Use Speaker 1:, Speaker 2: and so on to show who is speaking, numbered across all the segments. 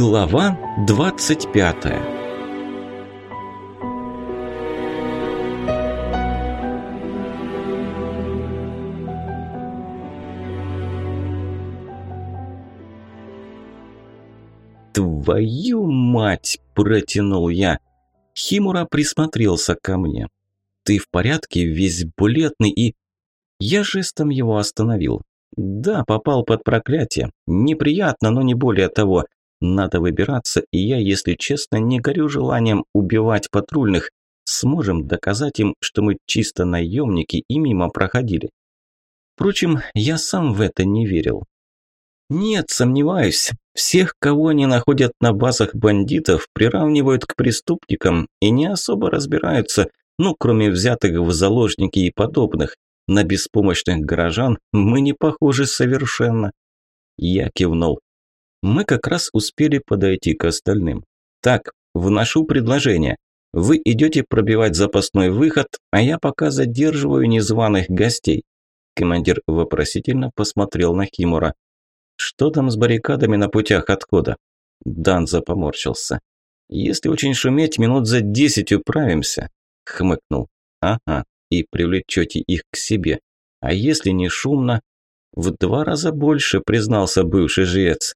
Speaker 1: Глава 25 «Твою мать!» – протянул я. Химура присмотрелся ко мне. «Ты в порядке? Весь бледный и...» Я жестом его остановил. «Да, попал под проклятие. Неприятно, но не более того. Надо выбираться, и я, если честно, не горю желанием убивать патрульных. Сможем доказать им, что мы чисто наемники и мимо проходили». Впрочем, я сам в это не верил. Нет, сомневаюсь. Всех, кого они находят на базах бандитов, приравнивают к преступникам и не особо разбираются, ну, кроме взятых в заложники и подобных. На беспомощных горожан мы не похожи совершенно. Я кивнул. Мы как раз успели подойти к остальным. Так, вношу предложение. Вы идете пробивать запасной выход, а я пока задерживаю незваных гостей. Командир вопросительно посмотрел на Химура. Что там с баррикадами на путях отхода? Данза поморщился. Если очень шуметь, минут за десять управимся. Хмыкнул. Ага, и привлечете их к себе. А если не шумно? В два раза больше, признался бывший жрец.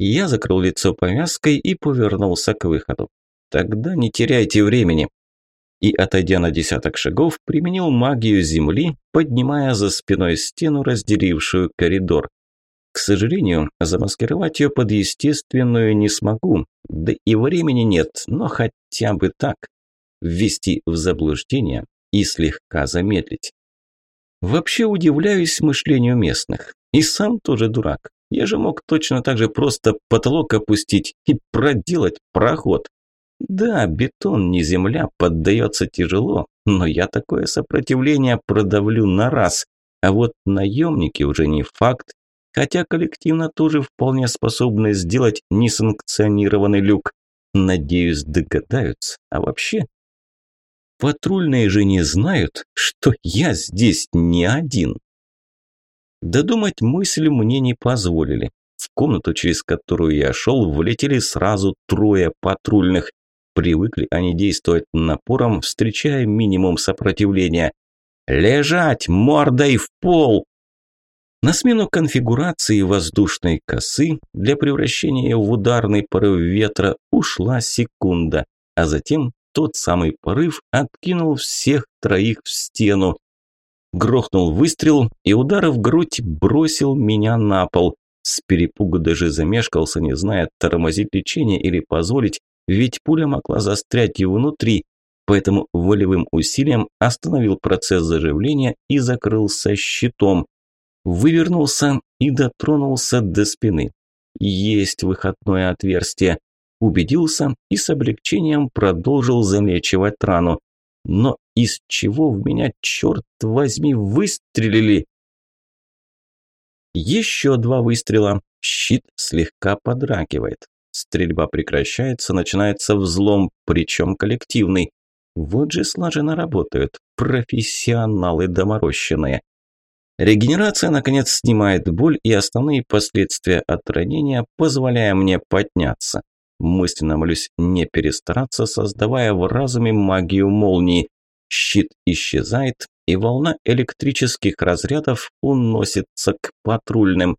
Speaker 1: Я закрыл лицо повязкой и повернулся к выходу. Тогда не теряйте времени. И, отойдя на десяток шагов, применил магию земли, поднимая за спиной стену, разделившую коридор. К сожалению, замаскировать ее под естественную не смогу, да и времени нет, но хотя бы так. Ввести в заблуждение и слегка замедлить. Вообще удивляюсь мышлению местных. И сам тоже дурак. Я же мог точно так же просто потолок опустить и проделать проход. Да, бетон не земля, поддается тяжело, но я такое сопротивление продавлю на раз. А вот наемники уже не факт, хотя коллективно тоже вполне способны сделать несанкционированный люк. Надеюсь, догадаются. А вообще, патрульные же не знают, что я здесь не один. Додумать мысль мне не позволили. В комнату, через которую я шел, влетели сразу трое патрульных. Привыкли они действовать напором, встречая минимум сопротивления. «Лежать! Мордой в пол!» На смену конфигурации воздушной косы для превращения в ударный порыв ветра ушла секунда, а затем тот самый порыв откинул всех троих в стену. Грохнул выстрел, и удар в грудь бросил меня на пол. С перепугу даже замешкался, не зная, тормозить лечение или позволить, ведь пуля могла застрять и внутри, поэтому волевым усилием остановил процесс заживления и закрылся щитом вывернулся и дотронулся до спины. Есть выходное отверстие. Убедился и с облегчением продолжил залечивать рану. Но из чего в меня, черт возьми, выстрелили? Еще два выстрела. Щит слегка подрагивает. Стрельба прекращается, начинается взлом, причем коллективный. Вот же слаженно работают профессионалы доморощенные. Регенерация, наконец, снимает боль и основные последствия от ранения, позволяя мне подняться. Мысленно молюсь не перестараться, создавая в разуме магию молнии. Щит исчезает, и волна электрических разрядов уносится к патрульным.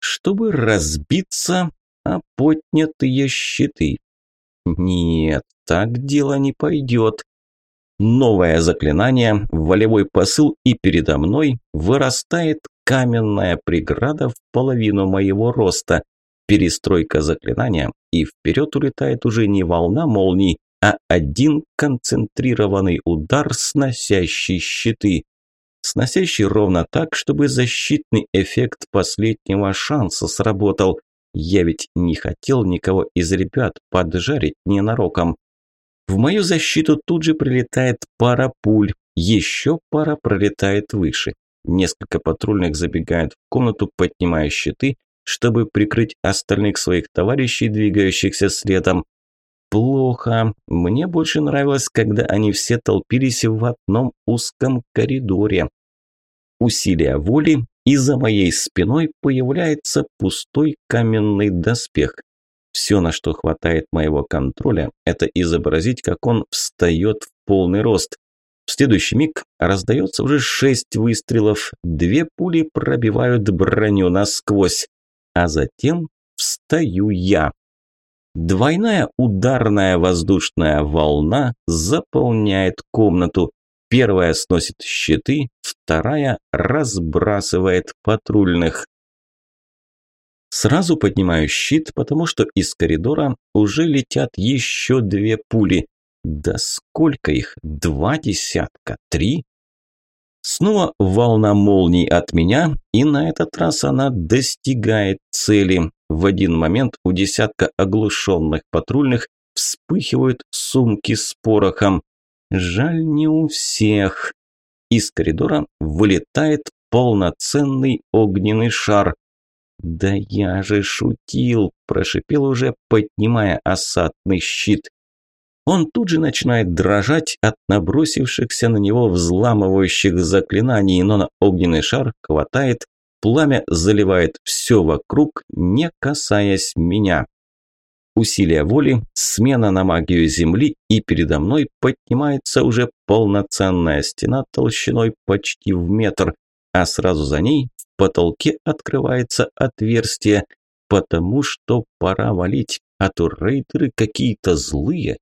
Speaker 1: Чтобы разбиться а поднятые щиты. Нет, так дело не пойдет. Новое заклинание, волевой посыл, и передо мной вырастает каменная преграда в половину моего роста. Перестройка заклинания, и вперед улетает уже не волна молний, а один концентрированный удар, сносящий щиты. Сносящий ровно так, чтобы защитный эффект последнего шанса сработал. Я ведь не хотел никого из ребят поджарить ненароком. В мою защиту тут же прилетает пара пуль, еще пара пролетает выше. Несколько патрульных забегают в комнату, поднимая щиты, чтобы прикрыть остальных своих товарищей, двигающихся следом. Плохо. Мне больше нравилось, когда они все толпились в одном узком коридоре. Усилия воли, и за моей спиной появляется пустой каменный доспех. Все, на что хватает моего контроля, это изобразить, как он встает в полный рост. В следующий миг раздается уже шесть выстрелов, две пули пробивают броню насквозь, а затем встаю я. Двойная ударная воздушная волна заполняет комнату. Первая сносит щиты, вторая разбрасывает патрульных. Сразу поднимаю щит, потому что из коридора уже летят еще две пули. Да сколько их? Два десятка? Три? Снова волна молний от меня, и на этот раз она достигает цели. В один момент у десятка оглушенных патрульных вспыхивают сумки с порохом. Жаль, не у всех. Из коридора вылетает полноценный огненный шар. «Да я же шутил!» – прошипел уже, поднимая осадный щит. Он тут же начинает дрожать от набросившихся на него взламывающих заклинаний, но на огненный шар хватает, пламя заливает все вокруг, не касаясь меня. Усилие воли, смена на магию земли, и передо мной поднимается уже полноценная стена толщиной почти в метр, а сразу за ней в потолке открывается отверстие, потому что пора валить, а то рейдеры какие-то злые.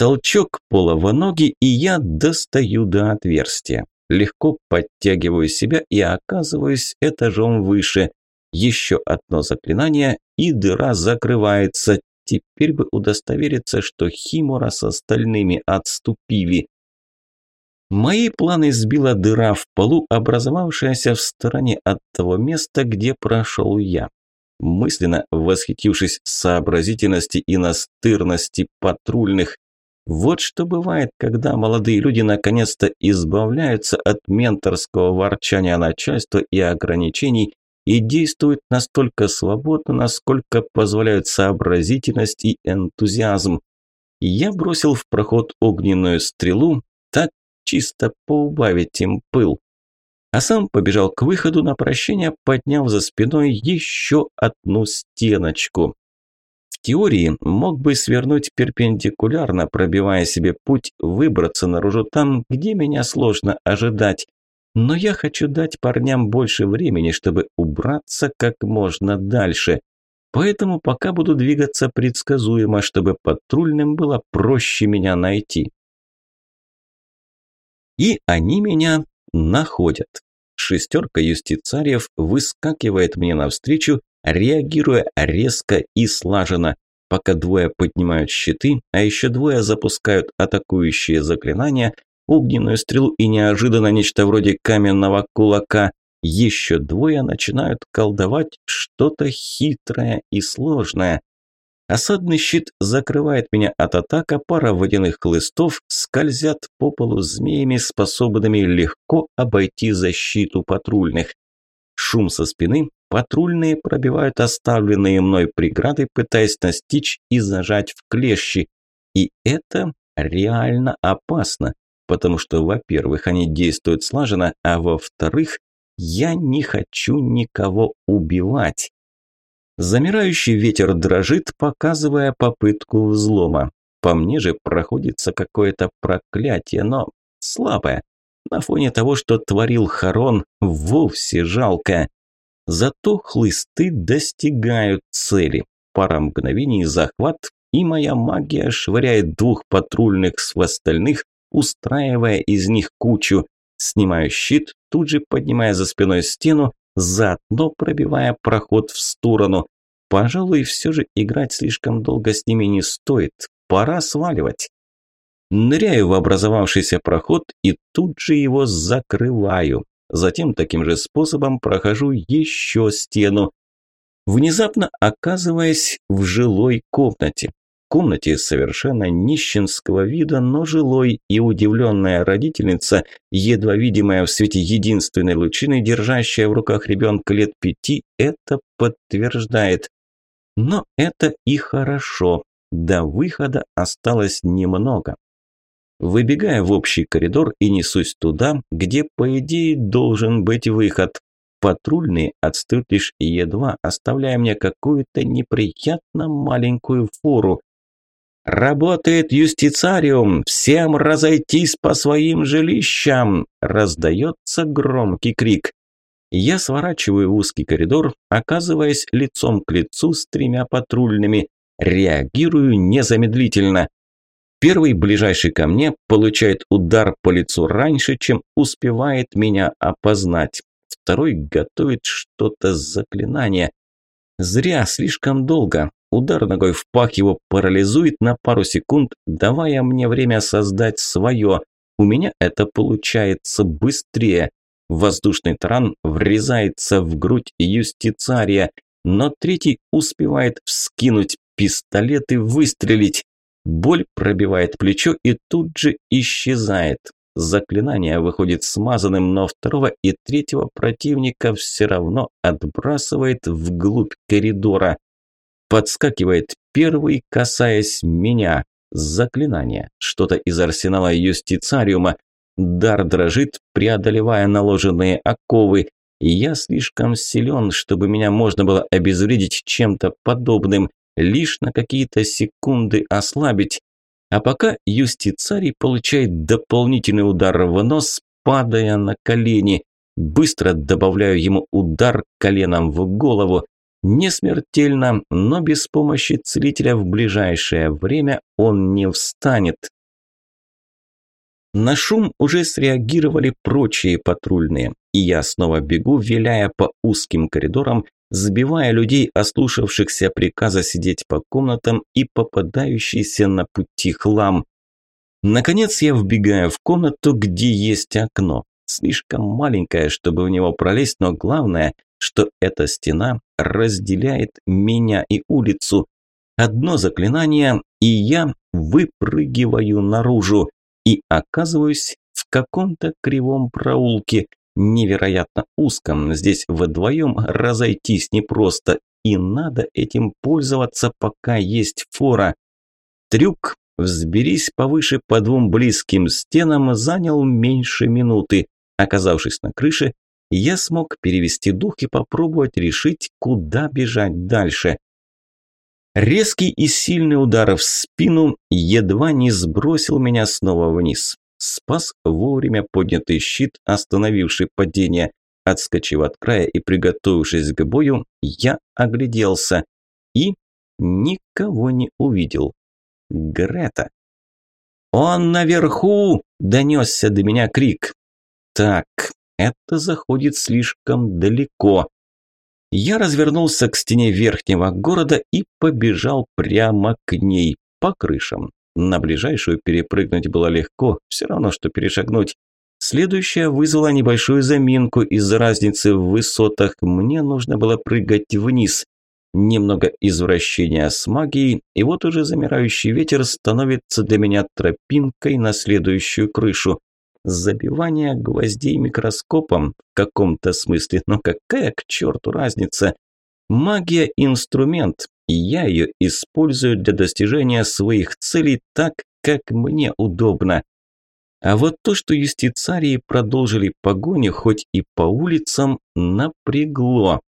Speaker 1: Толчок пола в ноги, и я достаю до отверстия. Легко подтягиваю себя и оказываюсь этажом выше. Еще одно заклинание, и дыра закрывается. Теперь бы удостовериться, что Химора с остальными отступили. Мои планы сбила дыра в полу, образовавшаяся в стороне от того места, где прошел я. Мысленно восхитившись сообразительности и настырности патрульных, вот что бывает, когда молодые люди наконец-то избавляются от менторского ворчания начальства и ограничений и действуют настолько свободно, насколько позволяют сообразительность и энтузиазм. Я бросил в проход огненную стрелу, так чисто поубавить им пыл. А сам побежал к выходу на прощение, подняв за спиной еще одну стеночку теории мог бы свернуть перпендикулярно, пробивая себе путь, выбраться наружу там, где меня сложно ожидать. Но я хочу дать парням больше времени, чтобы убраться как можно дальше. Поэтому пока буду двигаться предсказуемо, чтобы патрульным было проще меня найти. И они меня находят. Шестерка юстицариев выскакивает мне навстречу, реагируя резко и слаженно, пока двое поднимают щиты, а еще двое запускают атакующие заклинания, огненную стрелу и неожиданно нечто вроде каменного кулака. Еще двое начинают колдовать что-то хитрое и сложное. Осадный щит закрывает меня от атака, пара водяных хлыстов скользят по полу змеями, способными легко обойти защиту патрульных. Шум со спины, Патрульные пробивают оставленные мной преграды, пытаясь настичь и зажать в клещи. И это реально опасно, потому что, во-первых, они действуют слаженно, а во-вторых, я не хочу никого убивать. Замирающий ветер дрожит, показывая попытку взлома. По мне же проходится какое-то проклятие, но слабое. На фоне того, что творил Харон, вовсе жалко. Зато хлысты достигают цели. Пара мгновений захват, и моя магия швыряет двух патрульных с остальных, устраивая из них кучу. Снимаю щит, тут же поднимая за спиной стену, заодно пробивая проход в сторону. Пожалуй, все же играть слишком долго с ними не стоит. Пора сваливать. Ныряю в образовавшийся проход и тут же его закрываю. Затем таким же способом прохожу еще стену, внезапно оказываясь в жилой комнате. комнате совершенно нищенского вида, но жилой, и удивленная родительница, едва видимая в свете единственной лучины, держащая в руках ребенка лет пяти, это подтверждает. Но это и хорошо. До выхода осталось немного. Выбегая в общий коридор и несусь туда, где, по идее, должен быть выход. Патрульные отстают лишь едва, оставляя мне какую-то неприятно маленькую фору. «Работает юстициариум! Всем разойтись по своим жилищам!» Раздается громкий крик. Я сворачиваю в узкий коридор, оказываясь лицом к лицу с тремя патрульными. Реагирую незамедлительно. Первый, ближайший ко мне, получает удар по лицу раньше, чем успевает меня опознать. Второй готовит что-то заклинание. Зря, слишком долго. Удар ногой в пах его парализует на пару секунд, давая мне время создать свое. У меня это получается быстрее. Воздушный таран врезается в грудь юстицария, но третий успевает вскинуть пистолет и выстрелить. Боль пробивает плечо и тут же исчезает. Заклинание выходит смазанным, но второго и третьего противника все равно отбрасывает вглубь коридора. Подскакивает первый, касаясь меня. Заклинание. Что-то из арсенала юстицариума. Дар дрожит, преодолевая наложенные оковы. Я слишком силен, чтобы меня можно было обезвредить чем-то подобным, лишь на какие-то секунды ослабить. А пока юстицарий получает дополнительный удар в нос, падая на колени. Быстро добавляю ему удар коленом в голову. Не смертельно, но без помощи целителя в ближайшее время он не встанет. На шум уже среагировали прочие патрульные, и я снова бегу, виляя по узким коридорам, сбивая людей, ослушавшихся приказа сидеть по комнатам и попадающийся на пути хлам. Наконец я вбегаю в комнату, где есть окно. Слишком маленькое, чтобы в него пролезть, но главное, что эта стена разделяет меня и улицу. Одно заклинание, и я выпрыгиваю наружу и оказываюсь в каком-то кривом проулке, невероятно узком. Здесь вдвоем разойтись непросто, и надо этим пользоваться, пока есть фора. Трюк «Взберись повыше по двум близким стенам» занял меньше минуты. Оказавшись на крыше, я смог перевести дух и попробовать решить, куда бежать дальше. Резкий и сильный удар в спину едва не сбросил меня снова вниз. Спас вовремя поднятый щит, остановивший падение. Отскочив от края и приготовившись к бою, я огляделся и никого не увидел. Грета. «Он наверху!» – донесся до меня крик. «Так, это заходит слишком далеко. Я развернулся к стене верхнего города и побежал прямо к ней, по крышам. На ближайшую перепрыгнуть было легко, все равно, что перешагнуть. Следующая вызвала небольшую заминку из-за разницы в высотах. Мне нужно было прыгать вниз. Немного извращения с магией, и вот уже замирающий ветер становится для меня тропинкой на следующую крышу. Забивание гвоздей микроскопом в каком-то смысле, но какая к черту разница? Магия – инструмент, я ее использую для достижения своих целей так, как мне удобно. А вот то, что юстицарии продолжили погоню хоть и по улицам, напрягло.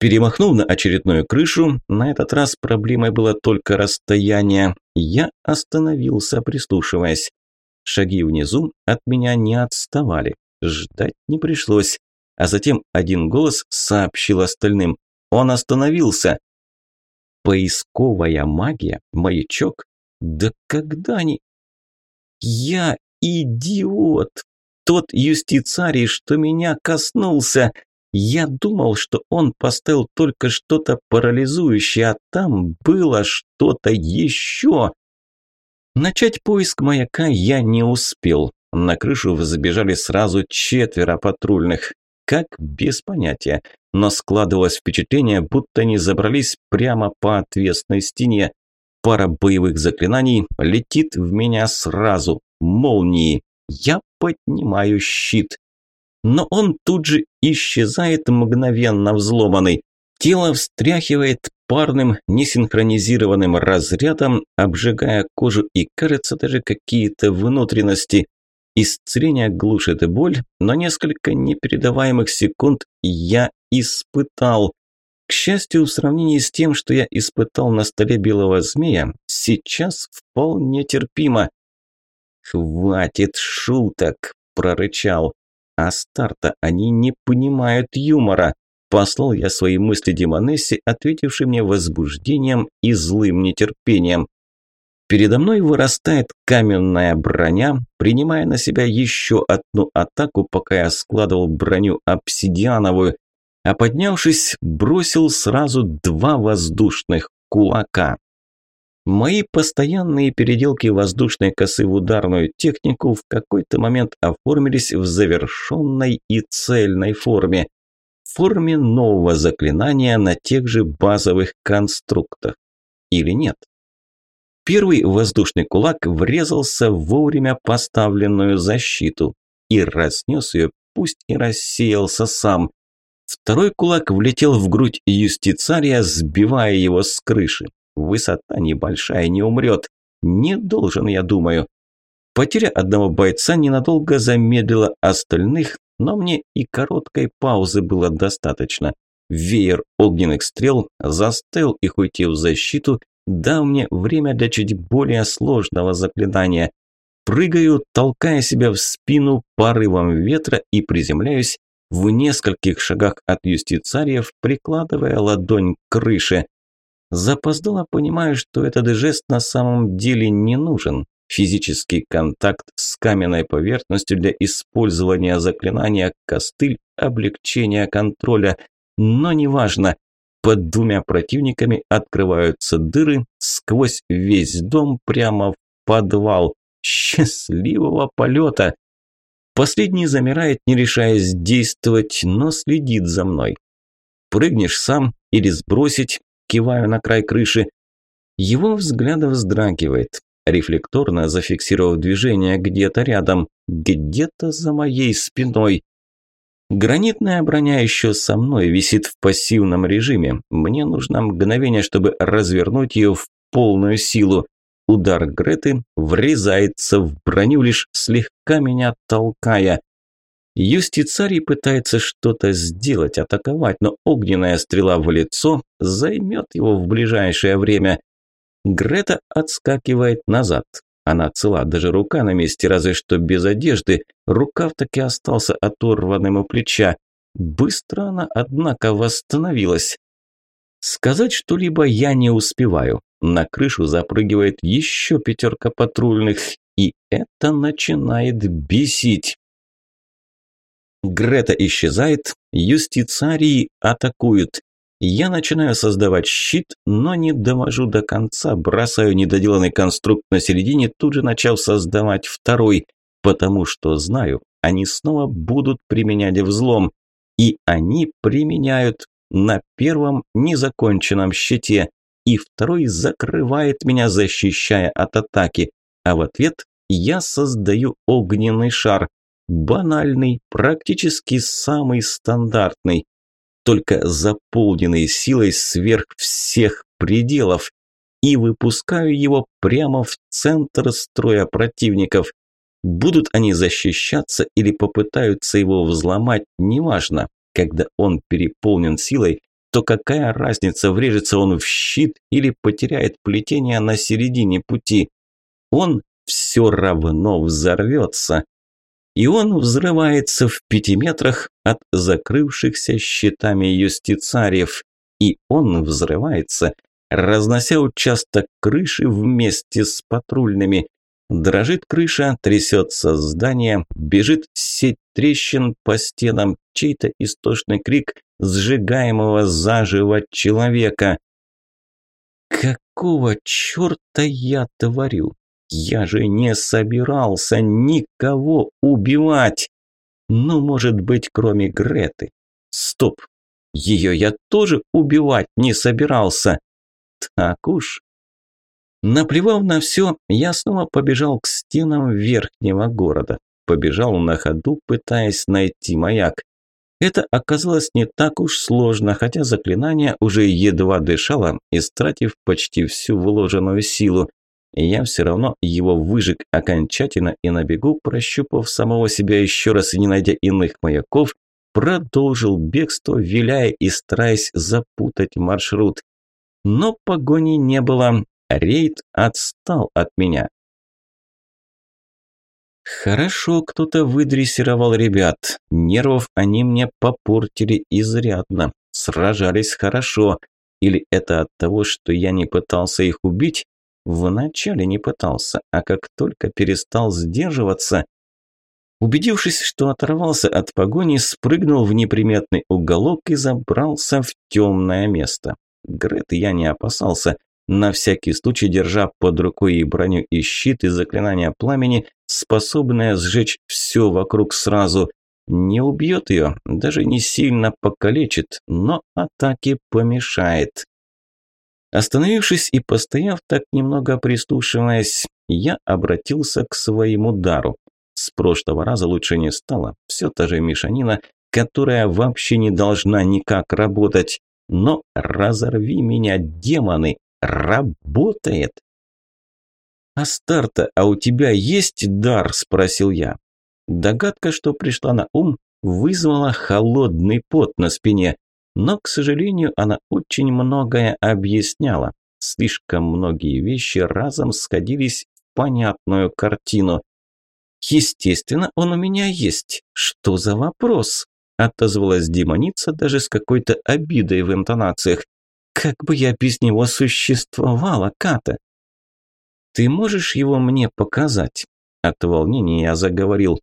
Speaker 1: Перемахнув на очередную крышу, на этот раз проблемой было только расстояние, я остановился, прислушиваясь. Шаги внизу от меня не отставали. Ждать не пришлось. А затем один голос сообщил остальным. Он остановился. Поисковая магия? Маячок? Да когда они... Я идиот! Тот юстицарий, что меня коснулся. Я думал, что он поставил только что-то парализующее, а там было что-то еще. Начать поиск маяка я не успел. На крышу взбежали сразу четверо патрульных. Как без понятия, но складывалось впечатление, будто они забрались прямо по отвесной стене. Пара боевых заклинаний летит в меня сразу, молнии. Я поднимаю щит. Но он тут же исчезает мгновенно взломанный. Тело встряхивает парным, несинхронизированным разрядом, обжигая кожу и, кажется, даже какие-то внутренности. Исцеление глушит боль, но несколько непередаваемых секунд я испытал. К счастью, в сравнении с тем, что я испытал на столе белого змея, сейчас вполне терпимо. «Хватит шуток!» – прорычал. А старта они не понимают юмора. Послал я свои мысли Демонессе, ответившей мне возбуждением и злым нетерпением. Передо мной вырастает каменная броня, принимая на себя еще одну атаку, пока я складывал броню обсидиановую, а поднявшись, бросил сразу два воздушных кулака. Мои постоянные переделки воздушной косы в ударную технику в какой-то момент оформились в завершенной и цельной форме, в форме нового заклинания на тех же базовых конструктах. Или нет? Первый воздушный кулак врезался в вовремя поставленную защиту и разнес ее, пусть и рассеялся сам. Второй кулак влетел в грудь юстицария, сбивая его с крыши. Высота небольшая, не умрет. Не должен, я думаю. Потеря одного бойца ненадолго замедлила остальных, но мне и короткой паузы было достаточно. Веер огненных стрел заставил их уйти в защиту дал мне время для чуть более сложного заклинания. Прыгаю, толкая себя в спину порывом ветра и приземляюсь в нескольких шагах от юстицариев, прикладывая ладонь к крыше. Запоздало понимаю, что этот жест на самом деле не нужен. Физический контакт с каменной поверхностью для использования заклинания «Костыль» облегчения контроля, но неважно, под двумя противниками открываются дыры сквозь весь дом прямо в подвал. Счастливого полета! Последний замирает, не решаясь действовать, но следит за мной. Прыгнешь сам или сбросить, киваю на край крыши. Его взгляд вздрагивает, рефлекторно зафиксировав движение где-то рядом, где-то за моей спиной. Гранитная броня еще со мной висит в пассивном режиме. Мне нужно мгновение, чтобы развернуть ее в полную силу. Удар Греты врезается в броню, лишь слегка меня толкая. Юстицарий пытается что-то сделать, атаковать, но огненная стрела в лицо займет его в ближайшее время. Грета отскакивает назад. Она цела, даже рука на месте, разве что без одежды. Рукав таки остался оторванным у плеча. Быстро она, однако, восстановилась. Сказать что-либо я не успеваю. На крышу запрыгивает еще пятерка патрульных, и это начинает бесить. Грета исчезает, юстицарии атакуют. Я начинаю создавать щит, но не довожу до конца, бросаю недоделанный конструкт на середине, тут же начав создавать второй, потому что знаю, они снова будут применять взлом. И они применяют на первом незаконченном щите, и второй закрывает меня, защищая от атаки, а в ответ я создаю огненный шар, банальный, практически самый стандартный только заполненный силой сверх всех пределов, и выпускаю его прямо в центр строя противников. Будут они защищаться или попытаются его взломать, неважно. Когда он переполнен силой, то какая разница, врежется он в щит или потеряет плетение на середине пути? Он все равно взорвется и он взрывается в пяти метрах от закрывшихся щитами юстицариев. И он взрывается, разнося участок крыши вместе с патрульными. Дрожит крыша, трясется здание, бежит сеть трещин по стенам, чей-то истошный крик сжигаемого заживо человека. «Какого черта я творю? Я же не собирался никого убивать. Ну, может быть, кроме Греты. Стоп. Ее я тоже убивать не собирался. Так уж. Наплевав на все, я снова побежал к стенам верхнего города. Побежал на ходу, пытаясь найти маяк. Это оказалось не так уж сложно, хотя заклинание уже едва дышало, истратив почти всю вложенную силу. Я все равно его выжег окончательно и на бегу, прощупав самого себя еще раз и не найдя иных маяков, продолжил бегство, виляя и стараясь запутать маршрут. Но погони не было, рейд отстал от меня. Хорошо кто-то выдрессировал ребят. Нервов они мне попортили изрядно. Сражались хорошо. Или это от того, что я не пытался их убить? Вначале не пытался, а как только перестал сдерживаться, Убедившись, что оторвался от погони, спрыгнул в неприметный уголок и забрался в темное место. Грет я не опасался, на всякий случай держа под рукой и броню, и щит, и заклинание пламени, способное сжечь все вокруг сразу. Не убьет ее, даже не сильно покалечит, но атаке помешает. Остановившись и постояв так немного прислушиваясь, я обратился к своему дару. С прошлого раза лучше не стало, все та же мешанина, которая вообще не должна никак работать. Но разорви меня, демоны, работает. «Астарта, а у тебя есть дар?» – спросил я. Догадка, что пришла на ум, вызвала холодный пот на спине, но, к сожалению, она очень многое объясняла. Слишком многие вещи разом сходились в понятную картину. «Естественно, он у меня есть. Что за вопрос?» – отозвалась демоница даже с какой-то обидой в интонациях. «Как бы я без него существовала, Ката?» «Ты можешь его мне показать?» От волнения я заговорил.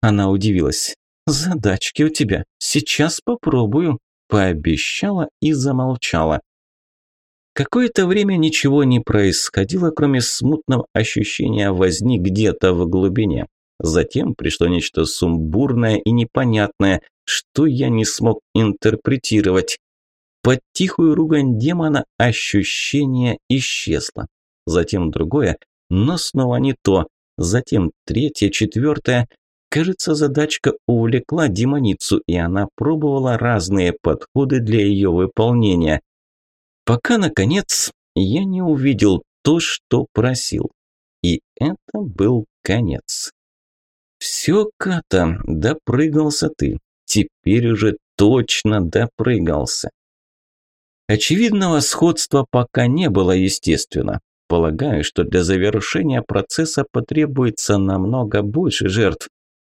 Speaker 1: Она удивилась. «Задачки у тебя. Сейчас попробую», – пообещала и замолчала. Какое-то время ничего не происходило, кроме смутного ощущения возни где-то в глубине. Затем пришло нечто сумбурное и непонятное, что я не смог интерпретировать. Под тихую ругань демона ощущение исчезло. Затем другое, но снова не то. Затем третье, четвертое. Кажется, задачка увлекла демоницу, и она пробовала разные подходы для ее выполнения. Пока, наконец, я не увидел то, что просил. И это был конец. «Все, Ката, допрыгался ты. Теперь уже точно допрыгался». Очевидного сходства пока не было, естественно. Полагаю, что для завершения процесса потребуется намного больше жертв.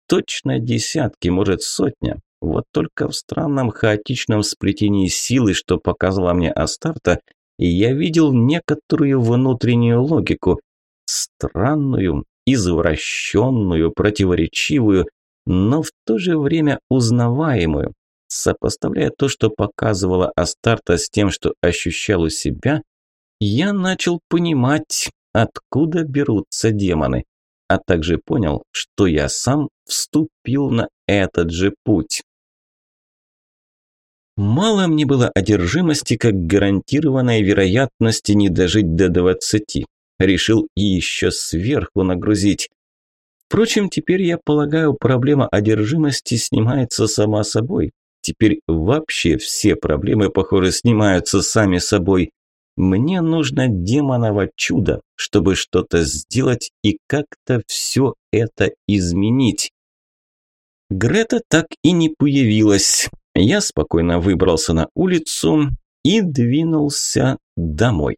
Speaker 1: Точно десятки, может сотня. Вот только в странном хаотичном сплетении силы, что показала мне Астарта, я видел некоторую внутреннюю логику. Странную, извращенную, противоречивую, но в то же время узнаваемую. Сопоставляя то, что показывала Астарта с тем, что ощущал у себя, я начал понимать, откуда берутся демоны, а также понял, что я сам вступил на этот же путь. Мало мне было одержимости как гарантированной вероятности не дожить до двадцати. Решил и еще сверху нагрузить. Впрочем, теперь, я полагаю, проблема одержимости снимается сама собой. Теперь вообще все проблемы, похоже, снимаются сами собой. Мне нужно демоново чудо, чтобы что-то сделать и как-то все это изменить. Грета так и не появилась. Я спокойно выбрался на улицу и двинулся домой.